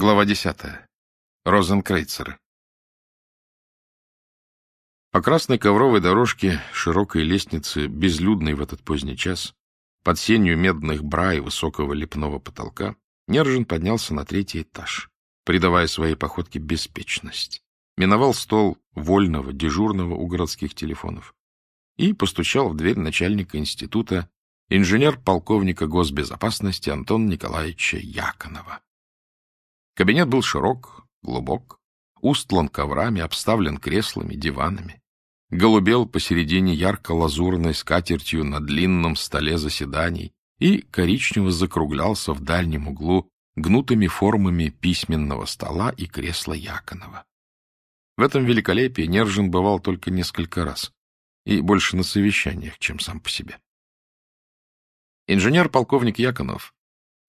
Глава десятая. Розенкрейцеры. По красной ковровой дорожке широкой лестницы, безлюдной в этот поздний час, под сенью медных бра и высокого лепного потолка, Нержин поднялся на третий этаж, придавая своей походке беспечность. Миновал стол вольного, дежурного у городских телефонов и постучал в дверь начальника института инженер-полковника госбезопасности Антона Николаевича Яконова. Кабинет был широк, глубок, устлан коврами, обставлен креслами, диванами. Голубел посередине ярко-лазурной скатертью на длинном столе заседаний и коричнево закруглялся в дальнем углу гнутыми формами письменного стола и кресла Яконова. В этом великолепии Нержин бывал только несколько раз, и больше на совещаниях, чем сам по себе. Инженер-полковник Яконов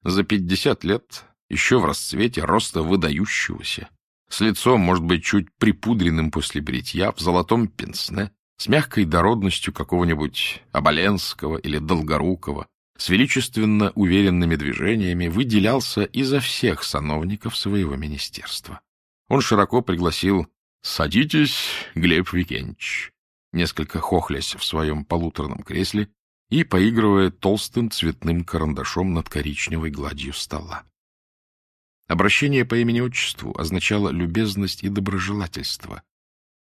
за пятьдесят лет еще в расцвете роста выдающегося, с лицом, может быть, чуть припудренным после бритья, в золотом пенсне, с мягкой дородностью какого-нибудь Оболенского или Долгорукого, с величественно уверенными движениями выделялся изо всех сановников своего министерства. Он широко пригласил «Садитесь, Глеб Викентьевич», несколько хохлясь в своем полуторном кресле и поигрывая толстым цветным карандашом над коричневой гладью стола. Обращение по имени-отчеству означало любезность и доброжелательство.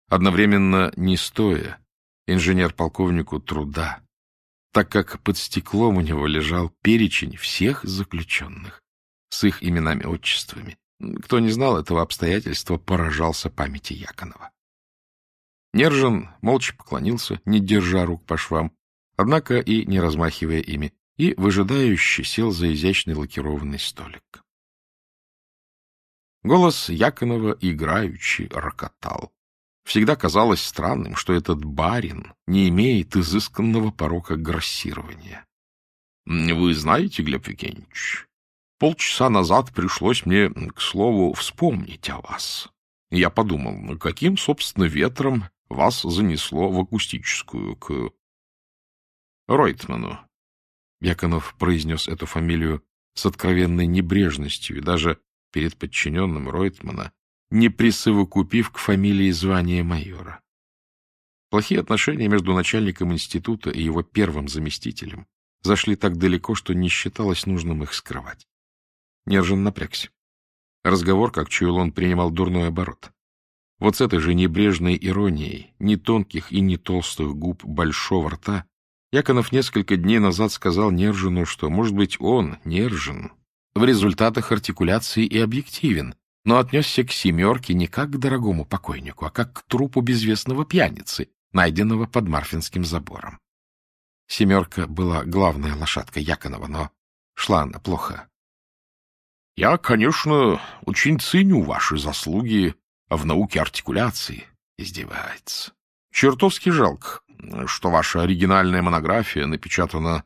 Одновременно не стоя, инженер-полковнику труда, так как под стеклом у него лежал перечень всех заключенных с их именами-отчествами. Кто не знал этого обстоятельства, поражался памяти Яконова. Нержин молча поклонился, не держа рук по швам, однако и не размахивая ими, и выжидающе сел за изящный лакированный столик. Голос Яконова играючи рокотал. Всегда казалось странным, что этот барин не имеет изысканного порока грассирования. — Вы знаете, Глеб Викентьевич, полчаса назад пришлось мне, к слову, вспомнить о вас. Я подумал, каким, собственно, ветром вас занесло в акустическую к Ройтману. Яконов произнес эту фамилию с откровенной небрежностью и даже перед подчиненным Ройтмана, не присовокупив к фамилии звания майора. Плохие отношения между начальником института и его первым заместителем зашли так далеко, что не считалось нужным их скрывать. Нержин напрягся. Разговор, как чуял он, принимал дурной оборот. Вот с этой же небрежной иронией, ни тонких и ни толстых губ большого рта, Яконов несколько дней назад сказал Нержину, что, может быть, он, Нержин, в результатах артикуляции и объективен, но отнесся к «семерке» не как к дорогому покойнику, а как к трупу безвестного пьяницы, найденного под Марфинским забором. «Семерка» была главная лошадка Яконова, но шла она плохо. — Я, конечно, очень ценю ваши заслуги в науке артикуляции, — издевается. Чертовски жалко, что ваша оригинальная монография напечатана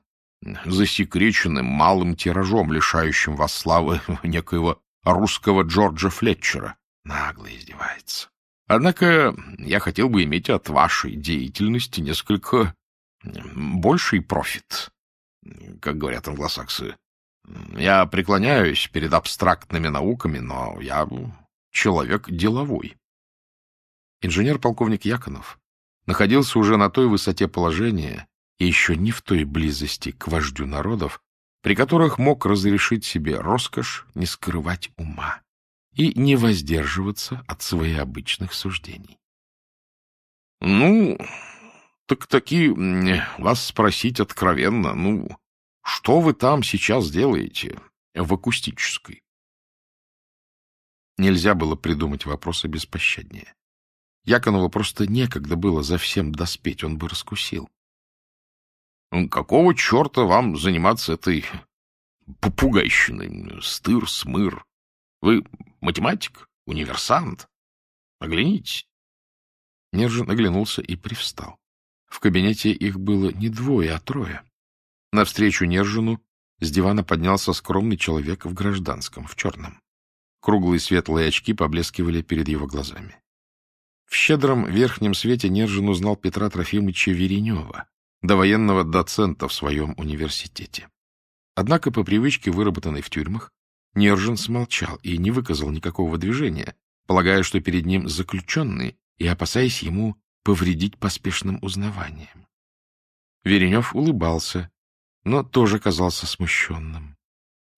засекреченным малым тиражом, лишающим вас славы некоего русского Джорджа Флетчера. Нагло издевается. Однако я хотел бы иметь от вашей деятельности несколько больший профит, как говорят англосаксы. Я преклоняюсь перед абстрактными науками, но я человек деловой. Инженер-полковник Яконов находился уже на той высоте положения, и еще не в той близости к вождю народов, при которых мог разрешить себе роскошь не скрывать ума и не воздерживаться от своих обычных суждений. — Ну, так таки вас спросить откровенно, ну, что вы там сейчас делаете в акустической? Нельзя было придумать вопросы беспощаднее. Яконову просто некогда было за всем доспеть, он бы раскусил. Какого черта вам заниматься этой попугайщиной? Стыр, смыр. Вы математик, универсант. Оглянитесь. Нержин оглянулся и привстал. В кабинете их было не двое, а трое. Навстречу Нержину с дивана поднялся скромный человек в гражданском, в черном. Круглые светлые очки поблескивали перед его глазами. В щедром верхнем свете Нержин узнал Петра Трофимовича Веренева, довоенного доцента в своем университете. Однако по привычке, выработанной в тюрьмах, Нержин смолчал и не выказал никакого движения, полагая, что перед ним заключенный, и опасаясь ему повредить поспешным узнаванием. Веренев улыбался, но тоже казался смущенным.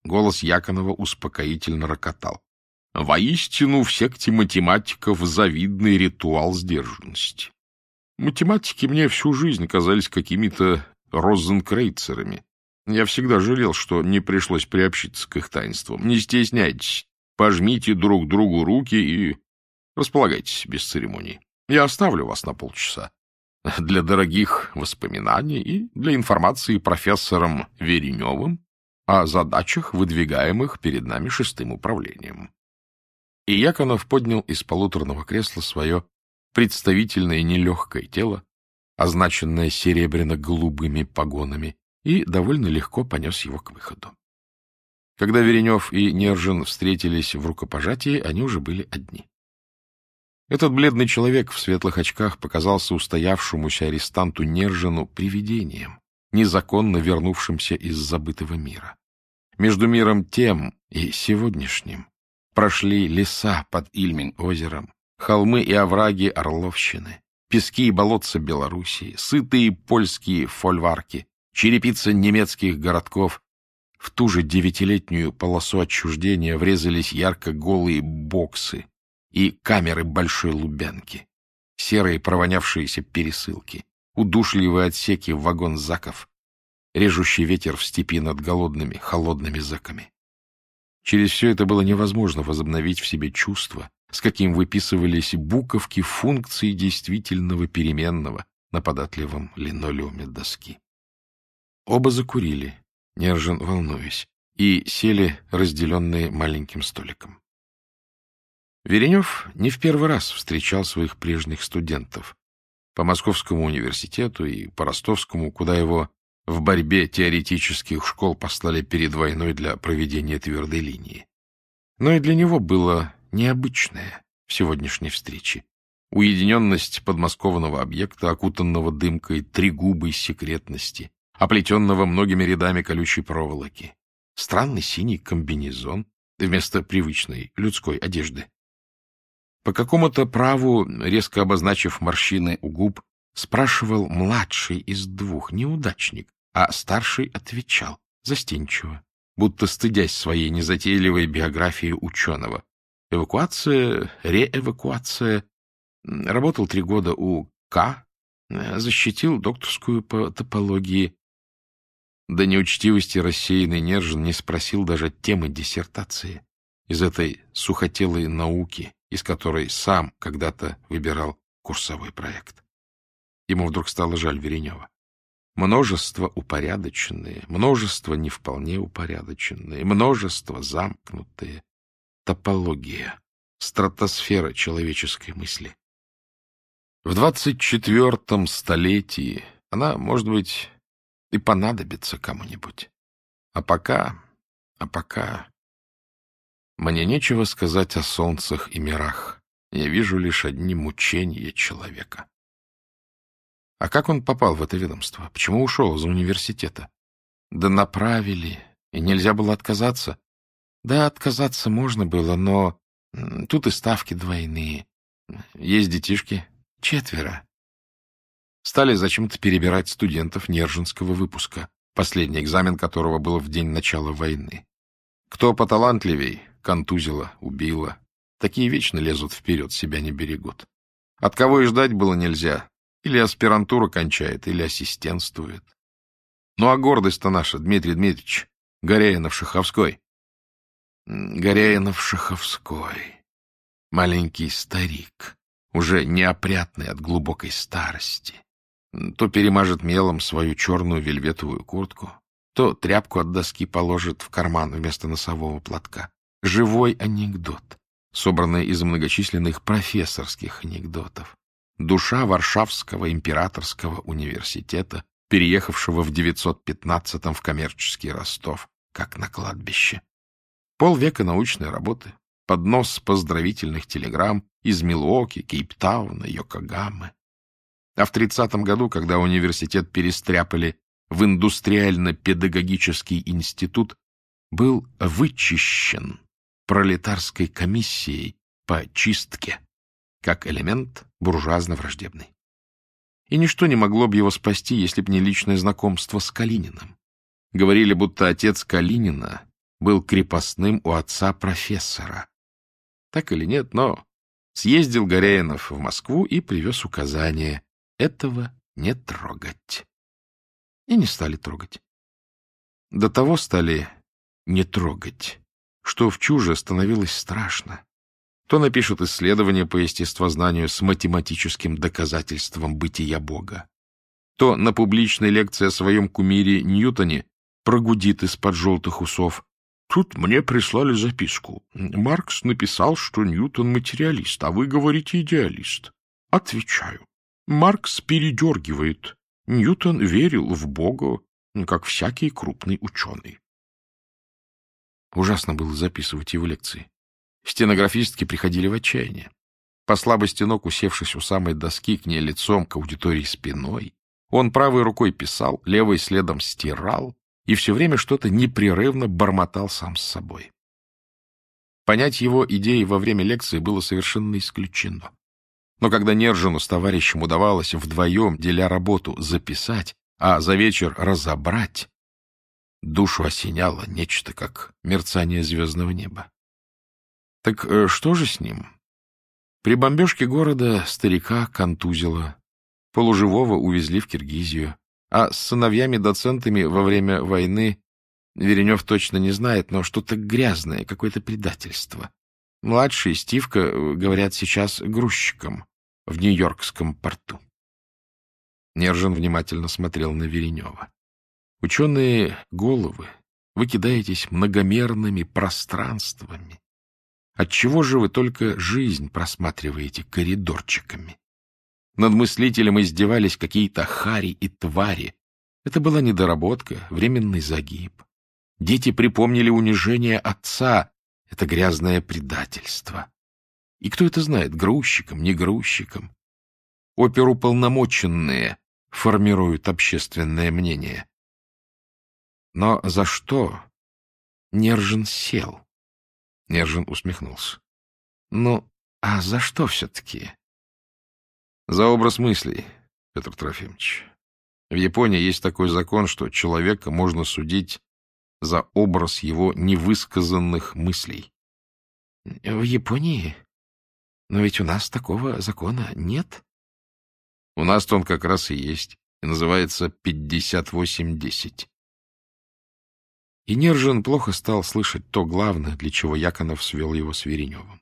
Голос Яконова успокоительно рокотал. Воистину, в секте математиков завидный ритуал сдержанности. Математики мне всю жизнь казались какими-то розенкрейцерами. Я всегда жалел, что не пришлось приобщиться к их таинствам. Не стесняйтесь, пожмите друг другу руки и располагайтесь без церемоний. Я оставлю вас на полчаса для дорогих воспоминаний и для информации профессором Вереневым о задачах, выдвигаемых перед нами шестым управлением. И Яконов поднял из полуторного кресла свое представительное нелегкое тело, означенное серебряно-голубыми погонами, и довольно легко понес его к выходу. Когда Веренев и Нержин встретились в рукопожатии, они уже были одни. Этот бледный человек в светлых очках показался устоявшемуся арестанту Нержину привидением, незаконно вернувшимся из забытого мира. Между миром тем и сегодняшним прошли леса под Ильмень-озером, холмы и овраги Орловщины, пески и болотца Белоруссии, сытые польские фольварки, черепица немецких городков. В ту же девятилетнюю полосу отчуждения врезались ярко-голые боксы и камеры Большой Лубянки, серые провонявшиеся пересылки, удушливые отсеки вагон-заков, режущий ветер в степи над голодными, холодными заками. Через все это было невозможно возобновить в себе чувство, с каким выписывались буковки функции действительного переменного на податливом линолеуме доски. Оба закурили, Нержин волнуясь, и сели, разделенные маленьким столиком. Веренев не в первый раз встречал своих прежних студентов по Московскому университету и по Ростовскому, куда его в борьбе теоретических школ послали перед войной для проведения твердой линии. Но и для него было необычное в сегодняшней встрече. Уединенность подмосковного объекта, окутанного дымкой тригубой секретности, оплетенного многими рядами колючей проволоки. Странный синий комбинезон вместо привычной людской одежды. По какому-то праву, резко обозначив морщины у губ, Спрашивал младший из двух, неудачник, а старший отвечал, застенчиво, будто стыдясь своей незатейливой биографии ученого. Эвакуация, реэвакуация. Работал три года у К, защитил докторскую по топологии. До неучтивости рассеянный Нержин не спросил даже темы диссертации из этой сухотелой науки, из которой сам когда-то выбирал курсовой проект. Ему вдруг стало жаль Веренева. Множество упорядоченные, множество не вполне упорядоченные, множество замкнутые. Топология, стратосфера человеческой мысли. В двадцать четвертом столетии она, может быть, и понадобится кому-нибудь. А пока... А пока... Мне нечего сказать о солнцах и мирах. Я вижу лишь одни мучения человека. А как он попал в это ведомство? Почему ушел из университета? Да направили, и нельзя было отказаться. Да, отказаться можно было, но тут и ставки двойные. Есть детишки. Четверо. Стали зачем-то перебирать студентов Нержинского выпуска, последний экзамен которого был в день начала войны. Кто поталантливей, контузило, убило. Такие вечно лезут вперед, себя не берегут. От кого и ждать было нельзя, или аспирантуру кончает, или ассистентствует. Ну а гордость-то наша, Дмитрий Дмитриевич, Горяинов-Шаховской. Горяинов-Шаховской. Маленький старик, уже неопрятный от глубокой старости. То перемажет мелом свою черную вельветовую куртку, то тряпку от доски положит в карман вместо носового платка. Живой анекдот, собранный из многочисленных профессорских анекдотов душа Варшавского императорского университета, переехавшего в 915-м в коммерческий Ростов, как на кладбище. Полвека научной работы, поднос поздравительных телеграмм из Милуоки, Кейптауна, Йокогамы. А в 30-м году, когда университет перестряпали в индустриально-педагогический институт, был вычищен пролетарской комиссией по чистке, как элемент буржуазно-враждебный. И ничто не могло бы его спасти, если б не личное знакомство с Калининым. Говорили, будто отец Калинина был крепостным у отца профессора. Так или нет, но съездил Горяинов в Москву и привез указание этого не трогать. И не стали трогать. До того стали не трогать, что в чуже становилось страшно. То напишут исследования по естествознанию с математическим доказательством бытия Бога, то на публичной лекции о своем кумире Ньютоне прогудит из-под желтых усов. Тут мне прислали записку. Маркс написал, что Ньютон материалист, а вы говорите идеалист. Отвечаю. Маркс передергивает. Ньютон верил в Бога, как всякий крупный ученый. Ужасно было записывать его лекции. Стенографистки приходили в отчаяние. По слабости ног, усевшись у самой доски, к ней лицом, к аудитории спиной, он правой рукой писал, левой следом стирал и все время что-то непрерывно бормотал сам с собой. Понять его идеи во время лекции было совершенно исключено. Но когда Нержину с товарищем удавалось вдвоем, деля работу, записать, а за вечер разобрать, душу осеняло нечто, как мерцание звездного неба. Так э, что же с ним? При бомбежке города старика контузило, полуживого увезли в Киргизию, а с сыновьями-доцентами во время войны Веренев точно не знает, но что-то грязное, какое-то предательство. Младший Стивка, э, говорят, сейчас грузчиком в Нью-Йоркском порту. Нержин внимательно смотрел на Веренева. Ученые головы, вы кидаетесь многомерными пространствами. Отчего же вы только жизнь просматриваете коридорчиками? Над мыслителем издевались какие-то хари и твари. Это была недоработка, временный загиб. Дети припомнили унижение отца. Это грязное предательство. И кто это знает, грузчиком, не грузчиком? Оперуполномоченные формируют общественное мнение. Но за что Нержин сел? Нержин усмехнулся. Ну, а за что все-таки? За образ мыслей, Петр Трофимович. В Японии есть такой закон, что человека можно судить за образ его невысказанных мыслей. В Японии? Но ведь у нас такого закона нет. У нас-то он как раз и есть, и называется 5810. И Нержин плохо стал слышать то главное, для чего Яконов свел его с Вереневым.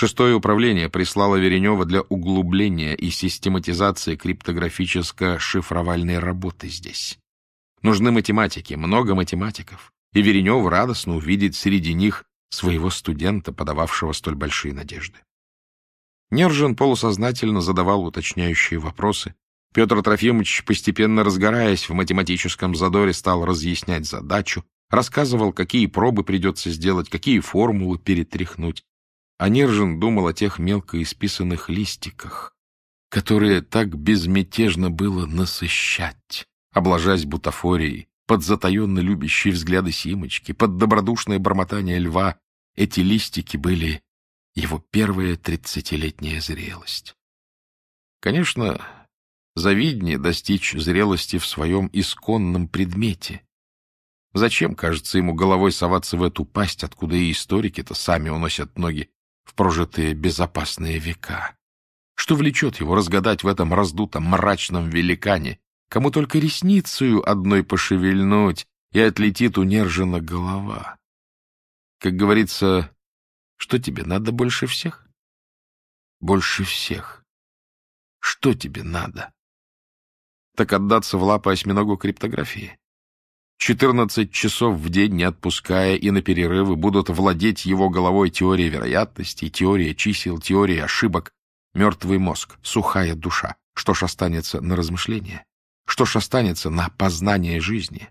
Шестое управление прислало Веренева для углубления и систематизации криптографическо-шифровальной работы здесь. Нужны математики, много математиков, и Веренев радостно увидеть среди них своего студента, подававшего столь большие надежды. Нержин полусознательно задавал уточняющие вопросы. Петр Трофимович, постепенно разгораясь в математическом задоре, стал разъяснять задачу, рассказывал, какие пробы придется сделать, какие формулы перетряхнуть. А думал о тех мелко исписанных листиках, которые так безмятежно было насыщать, обложась бутафорией, под затаенно любящие взгляды Симочки, под добродушное бормотание льва. Эти листики были его первая тридцатилетняя зрелость. Конечно, завиднее достичь зрелости в своем исконном предмете. Зачем, кажется, ему головой соваться в эту пасть, откуда и историки-то сами уносят ноги в прожитые безопасные века? Что влечет его разгадать в этом раздутом мрачном великане, кому только ресницею одной пошевельнуть, и отлетит унержена голова? Как говорится, что тебе надо больше всех? Больше всех. Что тебе надо? Так отдаться в лапы осьминогу криптографии. Четырнадцать часов в день, не отпуская, и на перерывы будут владеть его головой теория вероятностей, теория чисел, теория ошибок, мертвый мозг, сухая душа. Что ж останется на размышление? Что ж останется на познание жизни?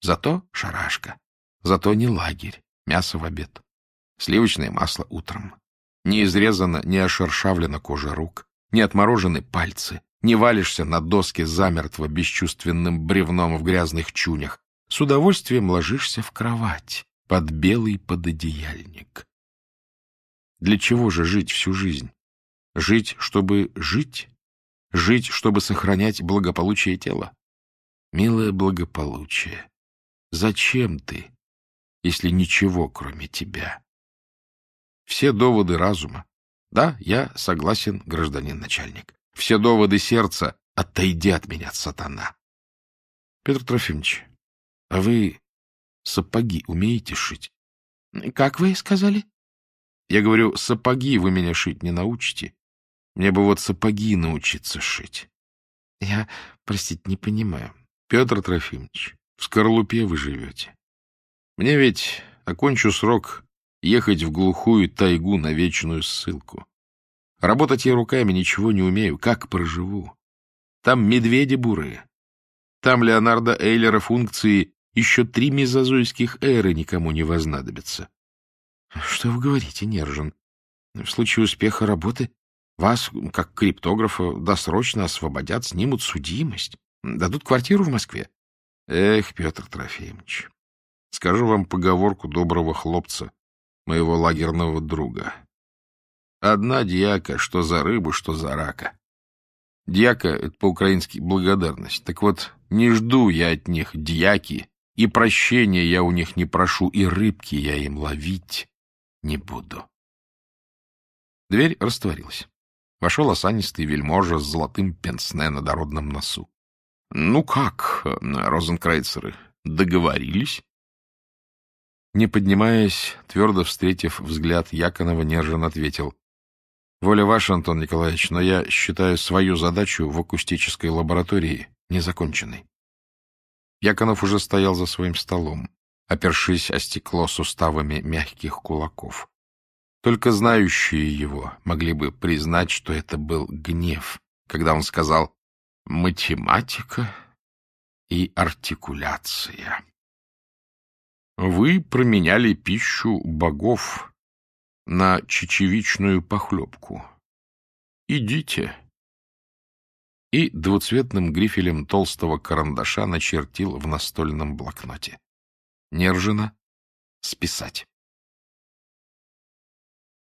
Зато шарашка, зато не лагерь, мясо в обед. Сливочное масло утром. Не изрезана, не ошершавлена кожа рук, не отморожены пальцы, не валишься на доске замертво бесчувственным бревном в грязных чунях, с удовольствием ложишься в кровать под белый пододеяльник. Для чего же жить всю жизнь? Жить, чтобы жить? Жить, чтобы сохранять благополучие тела? Милое благополучие, зачем ты, если ничего, кроме тебя? Все доводы разума. Да, я согласен, гражданин начальник. Все доводы сердца. Отойди от меня, сатана. Петр Трофимович, а вы сапоги умеете шить? — Как вы сказали? — Я говорю, сапоги вы меня шить не научите. Мне бы вот сапоги научиться шить. — Я, простите, не понимаю. — Петр Трофимович, в скорлупе вы живете. Мне ведь, окончу срок, ехать в глухую тайгу на вечную ссылку. Работать я руками ничего не умею. Как проживу? Там медведи бурые. Там Леонардо Эйлера функции еще три мезозойских эры никому не вознадобятся. — Что вы говорите, Нержин? В случае успеха работы вас, как криптографа, досрочно освободят, снимут судимость, дадут квартиру в Москве. Эх, Петр Трофимович, скажу вам поговорку доброго хлопца, моего лагерного друга. Одна дьяка, что за рыбу, что за рака. Дьяка — это по-украински благодарность. Так вот, не жду я от них дьяки и прощения я у них не прошу, и рыбки я им ловить не буду. Дверь растворилась. Вошел осанистый вельможа с золотым пенсне на дородном носу. — Ну как, розенкрайцеры, договорились? Не поднимаясь, твердо встретив взгляд Яконова, Нержин ответил. — Воля ваша, Антон Николаевич, но я считаю свою задачу в акустической лаборатории незаконченной. Яконов уже стоял за своим столом, опершись о стекло суставами мягких кулаков. Только знающие его могли бы признать, что это был гнев, когда он сказал «математика и артикуляция». Вы променяли пищу богов на чечевичную похлебку. Идите и двуцветным грифелем толстого карандаша начертил в настольном блокноте. Нержина списать.